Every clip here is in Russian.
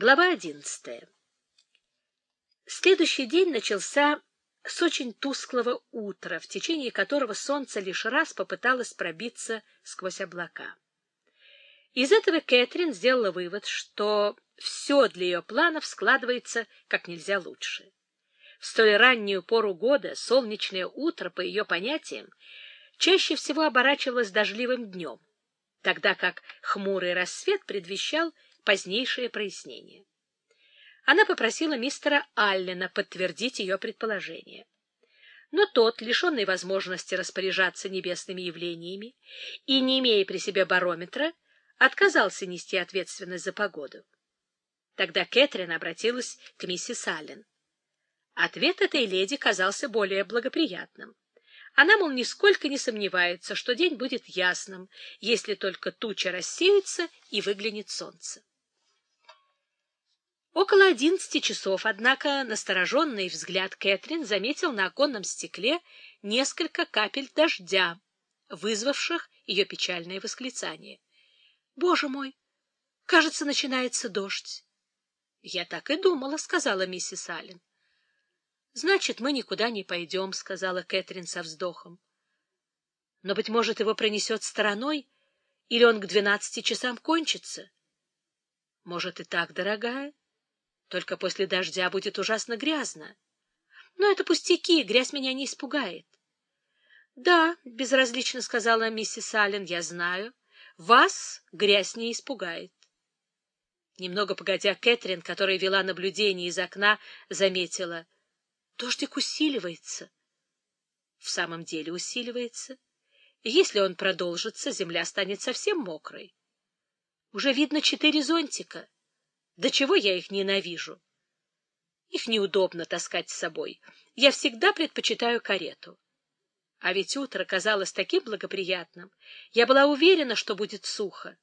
Глава одиннадцатая. Следующий день начался с очень тусклого утра, в течение которого солнце лишь раз попыталось пробиться сквозь облака. Из этого Кэтрин сделала вывод, что все для ее планов складывается как нельзя лучше. В столь раннюю пору года солнечное утро, по ее понятиям, чаще всего оборачивалось дождливым днем, тогда как хмурый рассвет предвещал позднейшее прояснение. Она попросила мистера Аллена подтвердить ее предположение. Но тот, лишенный возможности распоряжаться небесными явлениями и не имея при себе барометра, отказался нести ответственность за погоду. Тогда Кэтрин обратилась к миссис Аллен. Ответ этой леди казался более благоприятным. Она, мол, нисколько не сомневается, что день будет ясным, если только туча рассеется и выглянет солнце. Около одиннадцати часов, однако, настороженный взгляд Кэтрин заметил на оконном стекле несколько капель дождя, вызвавших ее печальное восклицание. — Боже мой! Кажется, начинается дождь. — Я так и думала, — сказала миссис Аллен. — Значит, мы никуда не пойдем, — сказала Кэтрин со вздохом. — Но, быть может, его пронесет стороной, или он к двенадцати часам кончится? — Может, и так, дорогая? Только после дождя будет ужасно грязно. Но это пустяки, грязь меня не испугает. — Да, — безразлично сказала миссис Аллен, — я знаю. Вас грязь не испугает. Немного погодя, Кэтрин, которая вела наблюдение из окна, заметила. Дождик усиливается. В самом деле усиливается. Если он продолжится, земля станет совсем мокрой. Уже видно четыре зонтика. До чего я их ненавижу? Их неудобно таскать с собой. Я всегда предпочитаю карету. А ведь утро казалось таким благоприятным. Я была уверена, что будет сухо.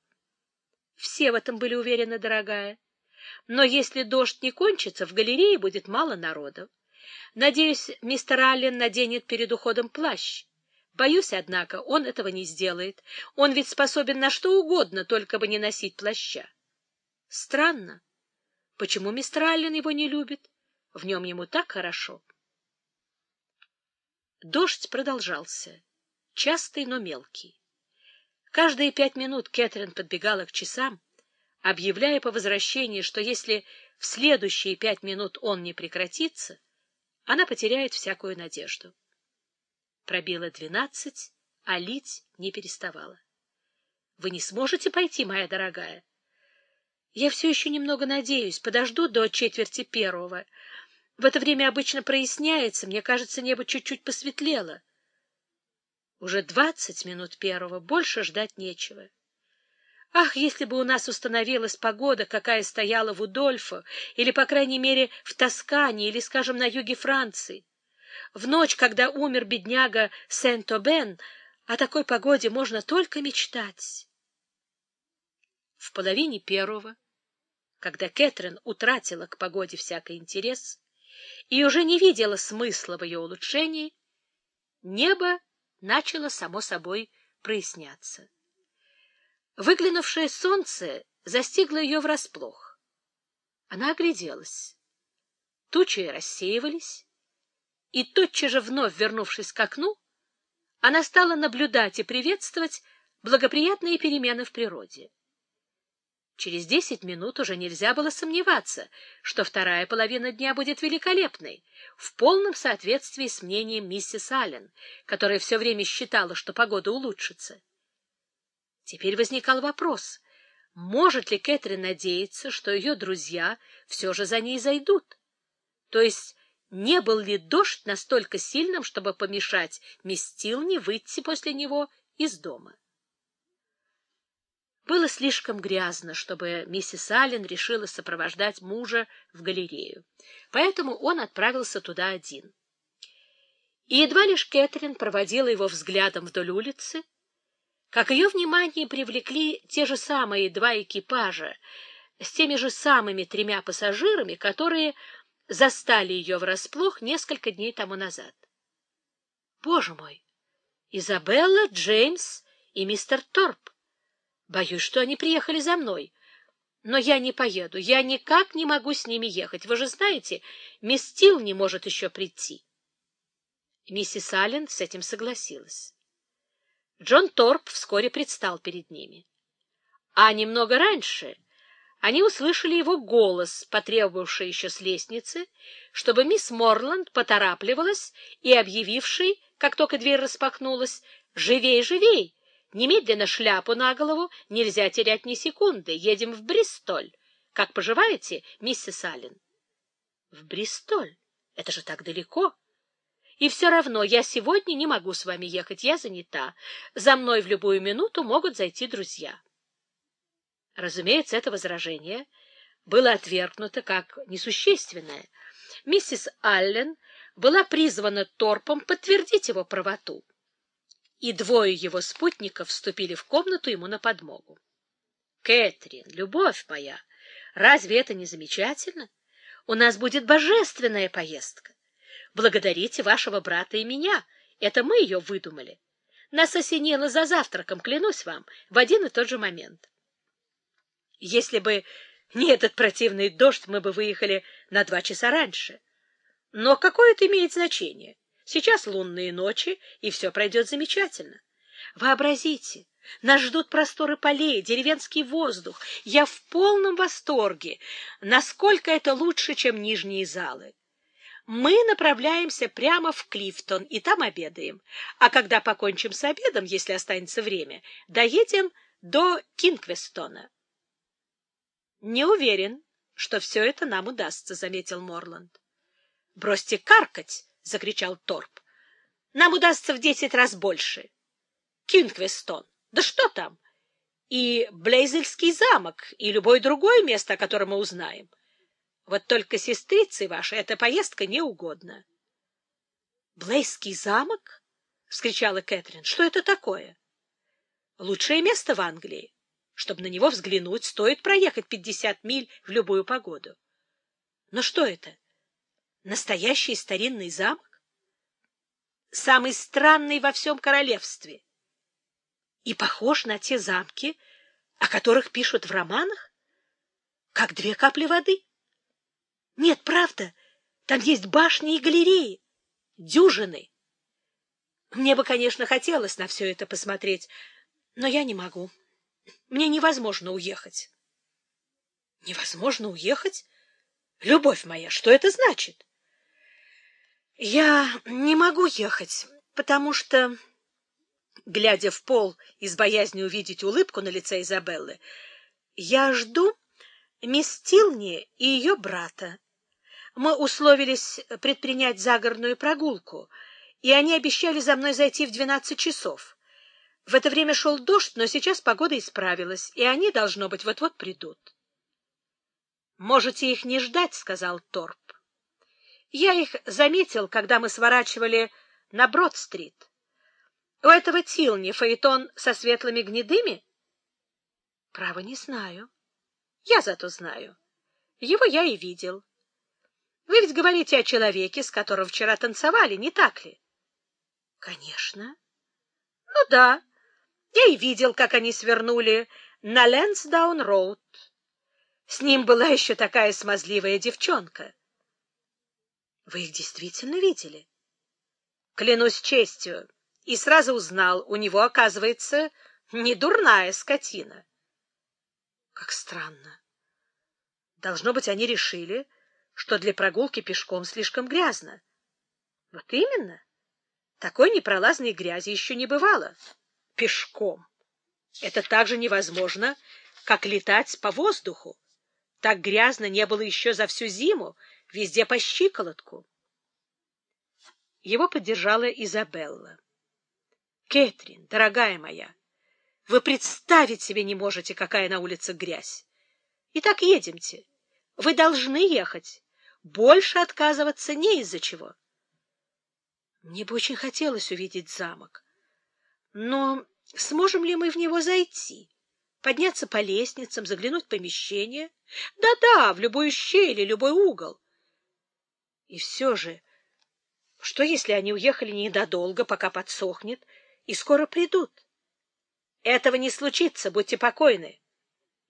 Все в этом были уверены, дорогая. Но если дождь не кончится, в галерее будет мало народу. Надеюсь, мистер Аллен наденет перед уходом плащ. Боюсь, однако, он этого не сделает. Он ведь способен на что угодно, только бы не носить плаща. Странно. Почему мистер Аллен его не любит? В нем ему так хорошо. Дождь продолжался, частый, но мелкий. Каждые пять минут Кэтрин подбегала к часам, объявляя по возвращении, что если в следующие пять минут он не прекратится, она потеряет всякую надежду. Пробило двенадцать, а лить не переставала. — Вы не сможете пойти, моя дорогая? — Я все еще немного надеюсь, подожду до четверти первого. В это время обычно проясняется, мне кажется, небо чуть-чуть посветлело. Уже двадцать минут первого, больше ждать нечего. Ах, если бы у нас установилась погода, какая стояла в Удольфо, или, по крайней мере, в Тоскане, или, скажем, на юге Франции. В ночь, когда умер бедняга Сент-Обен, о такой погоде можно только мечтать. В половине первого, когда Кэтрин утратила к погоде всякий интерес и уже не видела смысла в ее улучшении, небо начало само собой проясняться. Выглянувшее солнце застигло ее врасплох. Она огляделась. Тучи рассеивались, и тотчас же, вновь вернувшись к окну, она стала наблюдать и приветствовать благоприятные перемены в природе. Через десять минут уже нельзя было сомневаться, что вторая половина дня будет великолепной, в полном соответствии с мнением миссис Аллен, которая все время считала, что погода улучшится. Теперь возникал вопрос, может ли Кэтрин надеяться, что ее друзья все же за ней зайдут? То есть не был ли дождь настолько сильным, чтобы помешать мисс Тилни выйти после него из дома? Было слишком грязно, чтобы миссис Аллен решила сопровождать мужа в галерею, поэтому он отправился туда один. И едва лишь Кэтрин проводила его взглядом вдоль улицы, как ее внимание привлекли те же самые два экипажа с теми же самыми тремя пассажирами, которые застали ее врасплох несколько дней тому назад. Боже мой! Изабелла, Джеймс и мистер Торп. Боюсь, что они приехали за мной. Но я не поеду, я никак не могу с ними ехать. Вы же знаете, мисс Тилл не может еще прийти. Миссис Аллен с этим согласилась. Джон Торп вскоре предстал перед ними. А немного раньше они услышали его голос, потребовавший еще с лестницы, чтобы мисс Морланд поторапливалась и объявивший, как только дверь распахнулась, «Живей, живей! Немедленно шляпу на голову, нельзя терять ни секунды. Едем в Бристоль. Как поживаете, миссис Аллен? В Бристоль? Это же так далеко. И все равно я сегодня не могу с вами ехать, я занята. За мной в любую минуту могут зайти друзья. Разумеется, это возражение было отвергнуто как несущественное. Миссис Аллен была призвана торпом подтвердить его правоту и двое его спутников вступили в комнату ему на подмогу. — Кэтрин, любовь моя, разве это не замечательно? У нас будет божественная поездка. Благодарите вашего брата и меня, это мы ее выдумали. Нас осенило за завтраком, клянусь вам, в один и тот же момент. Если бы не этот противный дождь, мы бы выехали на два часа раньше. Но какое это имеет значение? Сейчас лунные ночи, и все пройдет замечательно. Вообразите, нас ждут просторы полей, деревенский воздух. Я в полном восторге, насколько это лучше, чем нижние залы. Мы направляемся прямо в Клифтон и там обедаем. А когда покончим с обедом, если останется время, доедем до Кингвестона. — Не уверен, что все это нам удастся, — заметил Морланд. — Бросьте каркать! — закричал Торп. — Нам удастся в десять раз больше. Кингвестон. Да что там? И Блейзельский замок, и любое другое место, о котором мы узнаем. Вот только сестрице вашей эта поездка не угодна. — Блейзский замок? — вскричала Кэтрин. — Что это такое? — Лучшее место в Англии. Чтобы на него взглянуть, стоит проехать пятьдесят миль в любую погоду. Но что это? Настоящий старинный замок? Самый странный во всем королевстве. И похож на те замки, о которых пишут в романах? Как две капли воды? Нет, правда, там есть башни и галереи, дюжины. Мне бы, конечно, хотелось на все это посмотреть, но я не могу. Мне невозможно уехать. Невозможно уехать? Любовь моя, что это значит? Я не могу ехать, потому что, глядя в пол из боязни увидеть улыбку на лице Изабеллы, я жду мисс Тилни и ее брата. Мы условились предпринять загородную прогулку, и они обещали за мной зайти в двенадцать часов. В это время шел дождь, но сейчас погода исправилась, и они, должно быть, вот-вот придут. — Можете их не ждать, — сказал Торп. Я их заметил, когда мы сворачивали на Брод-стрит. У этого Тилни фаэтон со светлыми гнедыми? Право, не знаю. Я зато знаю. Его я и видел. Вы ведь говорите о человеке, с которым вчера танцевали, не так ли? Конечно. Ну да. Я и видел, как они свернули на Лэнсдаун-роуд. С ним была еще такая смазливая девчонка. Вы их действительно видели? Клянусь честью. И сразу узнал, у него, оказывается, не дурная скотина. Как странно. Должно быть, они решили, что для прогулки пешком слишком грязно. Вот именно. Такой непролазной грязи еще не бывало. Пешком. Это так же невозможно, как летать по воздуху. Так грязно не было еще за всю зиму, везде по щиколотку. Его поддержала Изабелла. — Кэтрин, дорогая моя, вы представить себе не можете, какая на улице грязь. Итак, едемте. Вы должны ехать. Больше отказываться не из-за чего. Мне бы очень хотелось увидеть замок. Но сможем ли мы в него зайти? Подняться по лестницам, заглянуть в помещение? Да-да, в любую щель и любой угол. И все же, что если они уехали недолго, пока подсохнет, и скоро придут? Этого не случится, будьте покойны.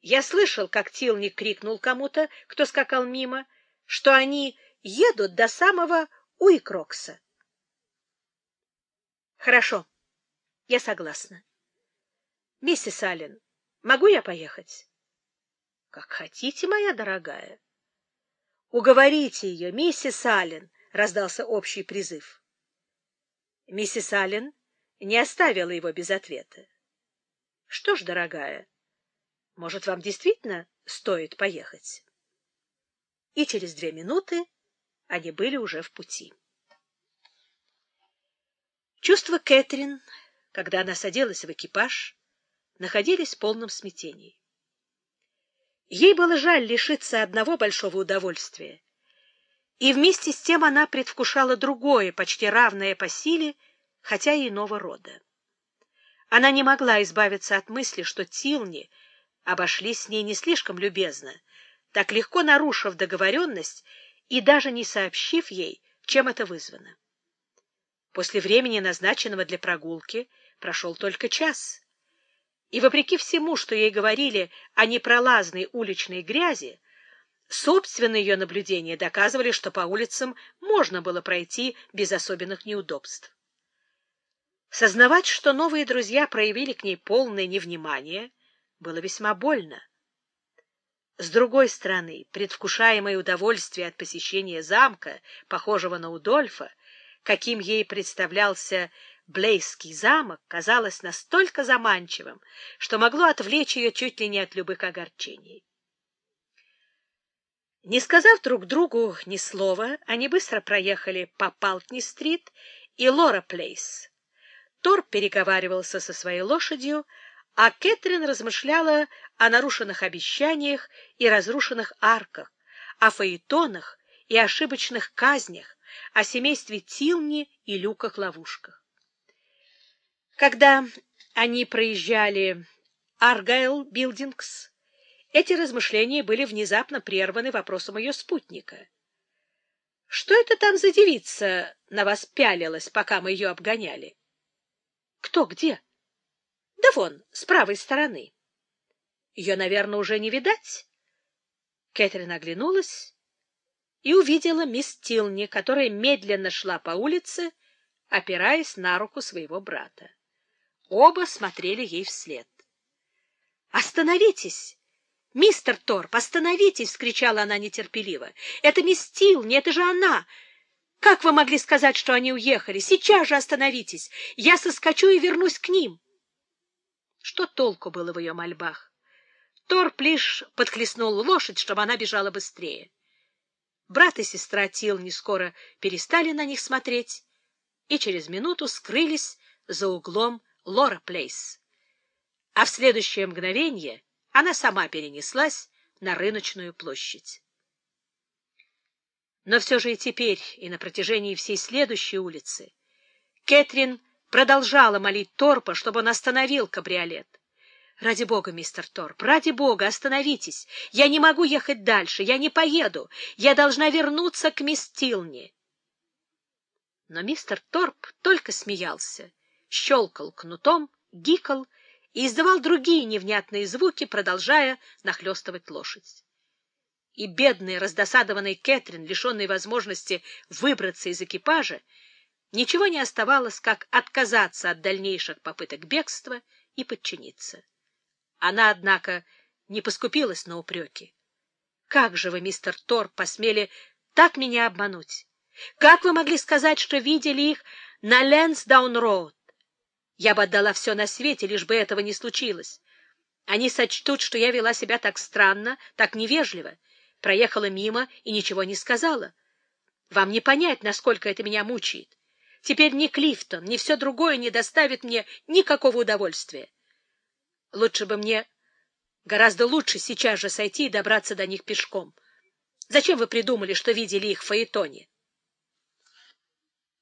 Я слышал, как Тилни крикнул кому-то, кто скакал мимо, что они едут до самого Уикрокса. Хорошо, я согласна. Миссис Аллен, могу я поехать? Как хотите, моя дорогая. Уговорите ее, миссис Аллен, раздался общий призыв. Миссис Аллен не оставила его без ответа. Что ж, дорогая, может, вам действительно стоит поехать? И через две минуты они были уже в пути. Чувства Кэтрин, когда она садилась в экипаж, находились в полном смятении. Ей было жаль лишиться одного большого удовольствия, и вместе с тем она предвкушала другое, почти равное по силе, хотя и иного рода. Она не могла избавиться от мысли, что Тилни — обошлись с ней не слишком любезно, так легко нарушив договоренность и даже не сообщив ей, чем это вызвано. После времени, назначенного для прогулки, прошел только час. И вопреки всему, что ей говорили о непролазной уличной грязи, собственные ее наблюдения доказывали, что по улицам можно было пройти без особенных неудобств. Сознавать, что новые друзья проявили к ней полное невнимание — было весьма больно. С другой стороны, предвкушаемое удовольствие от посещения замка, похожего на Удольфа, каким ей представлялся Блейский замок, казалось настолько заманчивым, что могло отвлечь ее чуть ли не от любых огорчений. Не сказав друг другу ни слова, они быстро проехали по Палтни-стрит и Лора-Плейс. Торп переговаривался со своей лошадью, а Кэтрин размышляла о нарушенных обещаниях и разрушенных арках, о фаэтонах и ошибочных казнях, о семействе Тилни и люках-ловушках. Когда они проезжали Аргайл Билдингс, эти размышления были внезапно прерваны вопросом ее спутника. — Что это там за девица на вас пялилась, пока мы ее обгоняли? — Кто где? — да вон, с правой стороны. Ее, наверное, уже не видать. Кэтрин оглянулась и увидела мисс Тилни, которая медленно шла по улице, опираясь на руку своего брата. Оба смотрели ей вслед. «Остановитесь! Мистер Торп, остановитесь!» — вскричала она нетерпеливо. «Это мисс Тилни, это же она! Как вы могли сказать, что они уехали? Сейчас же остановитесь! Я соскочу и вернусь к ним!» Что толку было в ее мольбах? Торп лишь подхлестнул лошадь, чтобы она бежала быстрее. Брат и сестра Тил не скоро перестали на них смотреть и через минуту скрылись за углом Лора Плейс. А в следующее мгновение она сама перенеслась на рыночную площадь. Но все же и теперь, и на протяжении всей следующей улицы, Кэтрин продолжала молить Торпа, чтобы он остановил кабриолет. «Ради бога, мистер Торп, ради бога, остановитесь! Я не могу ехать дальше, я не поеду, я должна вернуться к мисс Тилни!» Но мистер Торп только смеялся, щелкал кнутом, гикал и издавал другие невнятные звуки, продолжая нахлестывать лошадь. И бедный, раздосадованный Кэтрин, лишенный возможности выбраться из экипажа, Ничего не оставалось, как отказаться от дальнейших попыток бегства и подчиниться. Она, однако, не поскупилась на упреки. «Как же вы, мистер Тор, посмели так меня обмануть? Как вы могли сказать, что видели их на Лэнсдаун-Роуд? Я бы отдала все на свете, лишь бы этого не случилось. Они сочтут, что я вела себя так странно, так невежливо, проехала мимо и ничего не сказала. Вам не понять, насколько это меня мучает. Теперь ни Клифтон, ни все другое не доставит мне никакого удовольствия. Лучше бы мне, гораздо лучше сейчас же сойти и добраться до них пешком. Зачем вы придумали, что видели их в Фаэтоне?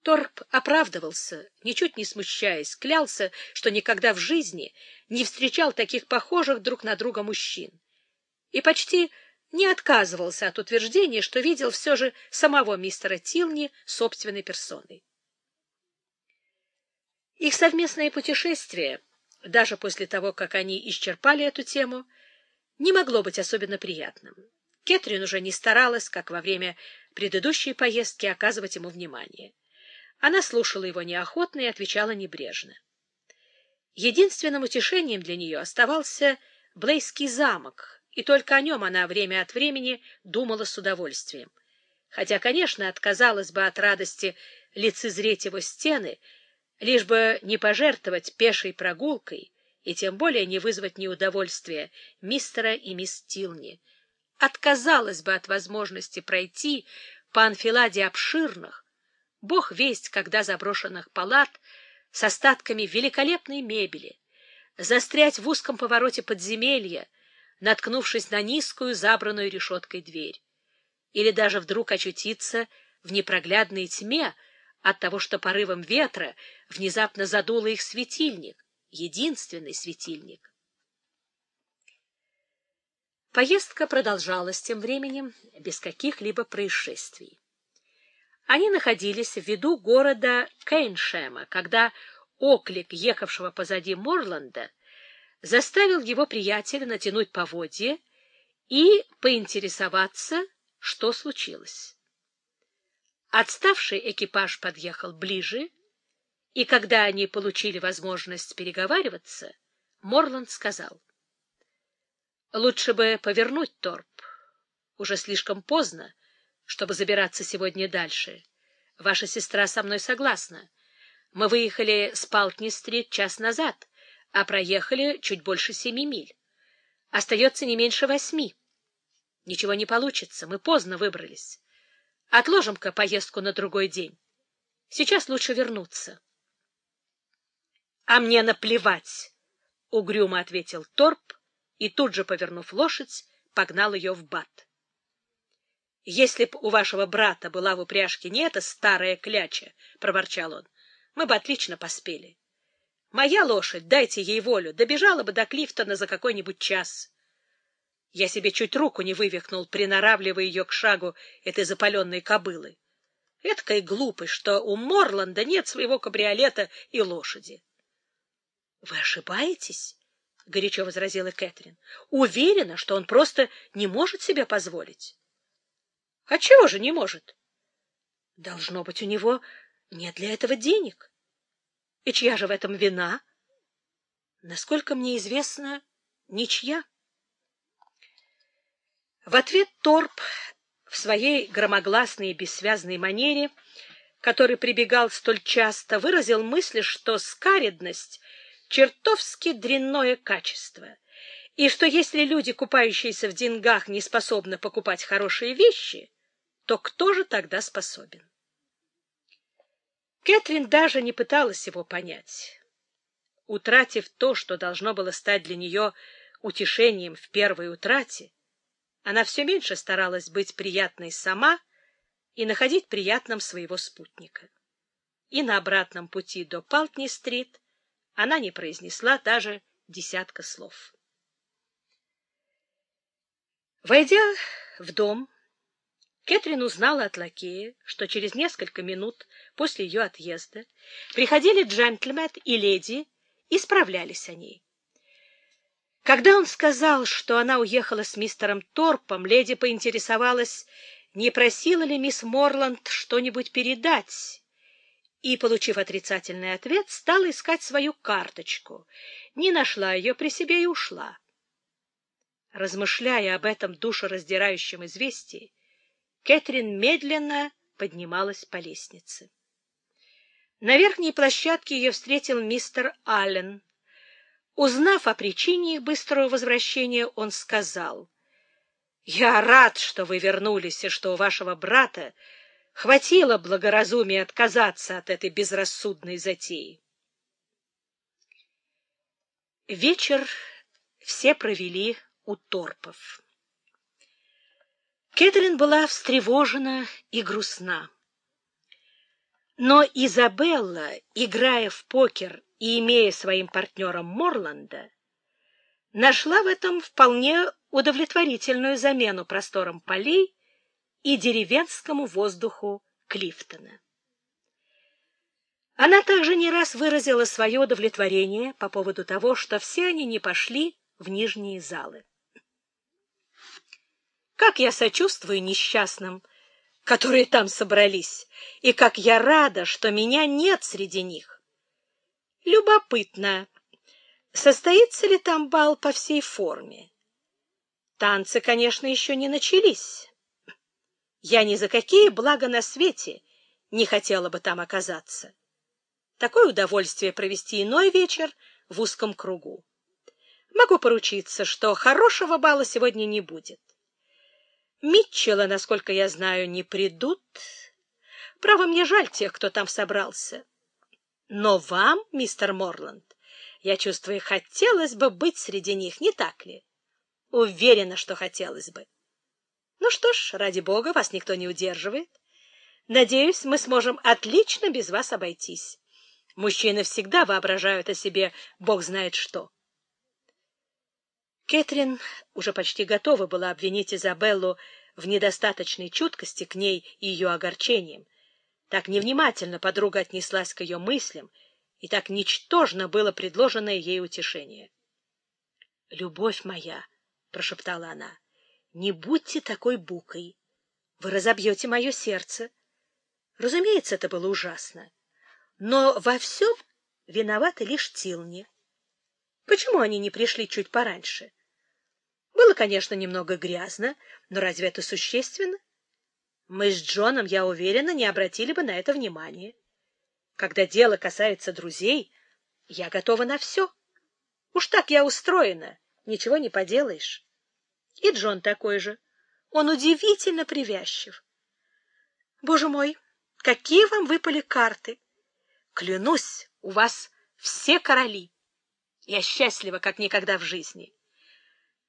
Торп оправдывался, ничуть не смущаясь, клялся, что никогда в жизни не встречал таких похожих друг на друга мужчин. И почти не отказывался от утверждения, что видел все же самого мистера Тилни собственной персоной. Их совместное путешествие, даже после того, как они исчерпали эту тему, не могло быть особенно приятным. Кэтрин уже не старалась, как во время предыдущей поездки, оказывать ему внимание. Она слушала его неохотно и отвечала небрежно. Единственным утешением для нее оставался Блейский замок, и только о нем она время от времени думала с удовольствием. Хотя, конечно, отказалась бы от радости лицезреть его стены, лишь бы не пожертвовать пешей прогулкой и тем более не вызвать неудовольствия мистера и мисс Тилни. Отказалась бы от возможности пройти по анфиладе обширных, бог весть, когда заброшенных палат с остатками великолепной мебели, застрять в узком повороте подземелья, наткнувшись на низкую забранную решеткой дверь, или даже вдруг очутиться в непроглядной тьме от того, что порывом ветра внезапно задуло их светильник, единственный светильник. Поездка продолжалась тем временем без каких-либо происшествий. Они находились в виду города Кейншема, когда оклик ехавшего позади Морланда заставил его приятеля натянуть поводье и поинтересоваться, что случилось. Отставший экипаж подъехал ближе, и когда они получили возможность переговариваться, Морланд сказал, «Лучше бы повернуть торп. Уже слишком поздно, чтобы забираться сегодня дальше. Ваша сестра со мной согласна. Мы выехали с Палтни-стрит час назад, а проехали чуть больше семи миль. Остается не меньше восьми. Ничего не получится, мы поздно выбрались. Отложим-ка поездку на другой день. Сейчас лучше вернуться. — А мне наплевать, — угрюмо ответил Торп и тут же, повернув лошадь, погнал ее в бат. — Если б у вашего брата была в упряжке не эта старая кляча, — проворчал он, — мы бы отлично поспели. Моя лошадь, дайте ей волю, добежала бы до Клифтона за какой-нибудь час. Я себе чуть руку не вывихнул, приноравливая ее к шагу этой запаленной кобылы. Эдакая глупость, что у Морланда нет своего кабриолета и лошади. — Вы ошибаетесь, — горячо возразила Кэтрин. — Уверена, что он просто не может себе позволить. — А чего же не может? — Должно быть, у него нет для этого денег. И чья же в этом вина? Насколько мне известно, ничья. В ответ Торп в своей громогласной и бессвязной манере, который прибегал столь часто, выразил мысль, что скаредность чертовски дрянное качество, и что если люди, купающиеся в деньгах, не способны покупать хорошие вещи, то кто же тогда способен? Кэтрин даже не пыталась его понять. Утратив то, что должно было стать для нее утешением в первой утрате, она все меньше старалась быть приятной сама и находить приятным своего спутника. И на обратном пути до Палтни-стрит она не произнесла даже десятка слов. Войдя в дом, Кэтрин узнала от лакея, что через несколько минут после ее отъезда приходили джентльмен и леди и справлялись о ней. Когда он сказал, что она уехала с мистером Торпом, леди поинтересовалась, не просила ли мисс Морланд что-нибудь передать, и, получив отрицательный ответ, стала искать свою карточку, не нашла ее при себе и ушла. Размышляя об этом душераздирающем известии, Кэтрин медленно поднималась по лестнице. На верхней площадке ее встретил мистер Аллен. Узнав о причине их быстрого возвращения, он сказал, «Я рад, что вы вернулись, и что у вашего брата Хватило благоразумия отказаться от этой безрассудной затеи. Вечер все провели у торпов. Кэтрин была встревожена и грустна. Но Изабелла, играя в покер и имея своим партнером Морланда, нашла в этом вполне удовлетворительную замену просторам полей и деревенскому воздуху Клифтона. Она также не раз выразила свое удовлетворение по поводу того, что все они не пошли в нижние залы. Как я сочувствую несчастным, которые там собрались, и как я рада, что меня нет среди них. Любопытно, состоится ли там бал по всей форме? Танцы, конечно, еще не начались. Я ни за какие блага на свете не хотела бы там оказаться. Такое удовольствие провести иной вечер в узком кругу. Могу поручиться, что хорошего бала сегодня не будет. Митчелла, насколько я знаю, не придут. Право, мне жаль тех, кто там собрался. Но вам, мистер Морланд, я чувствую, хотелось бы быть среди них, не так ли? Уверена, что хотелось бы. Ну что ж, ради бога, вас никто не удерживает. Надеюсь, мы сможем отлично без вас обойтись. Мужчины всегда воображают о себе бог знает что. Кэтрин уже почти готова была обвинить Изабеллу в недостаточной чуткости к ней и ее огорчениям. Так невнимательно подруга отнеслась к ее мыслям, и так ничтожно было предложенное ей утешение. — Любовь моя, — прошептала она, — не будьте такой букой. Вы разобьете мое сердце. Разумеется, это было ужасно. Но во всем виноваты лишь Тилни. Почему они не пришли чуть пораньше? Было, конечно, немного грязно, но разве это существенно? Мы с Джоном, я уверена, не обратили бы на это внимания. Когда дело касается друзей, я готова на все. Уж так я устроена, ничего не поделаешь. И Джон такой же. Он удивительно привязчив. Боже мой, какие вам выпали карты! Клянусь, у вас все короли. Я счастлива, как никогда в жизни.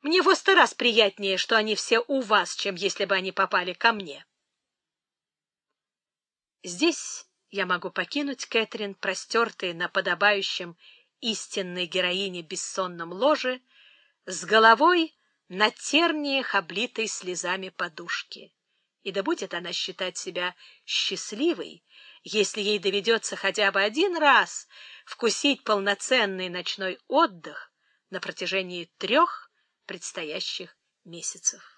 Мне в сто раз приятнее, что они все у вас, чем если бы они попали ко мне. Здесь я могу покинуть Кэтрин, простертые на подобающем истинной героине бессонном ложе, с головой на терниях, облитой слезами подушки. И да будет она считать себя счастливой, если ей доведется хотя бы один раз вкусить полноценный ночной отдых на протяжении трех предстоящих месяцев.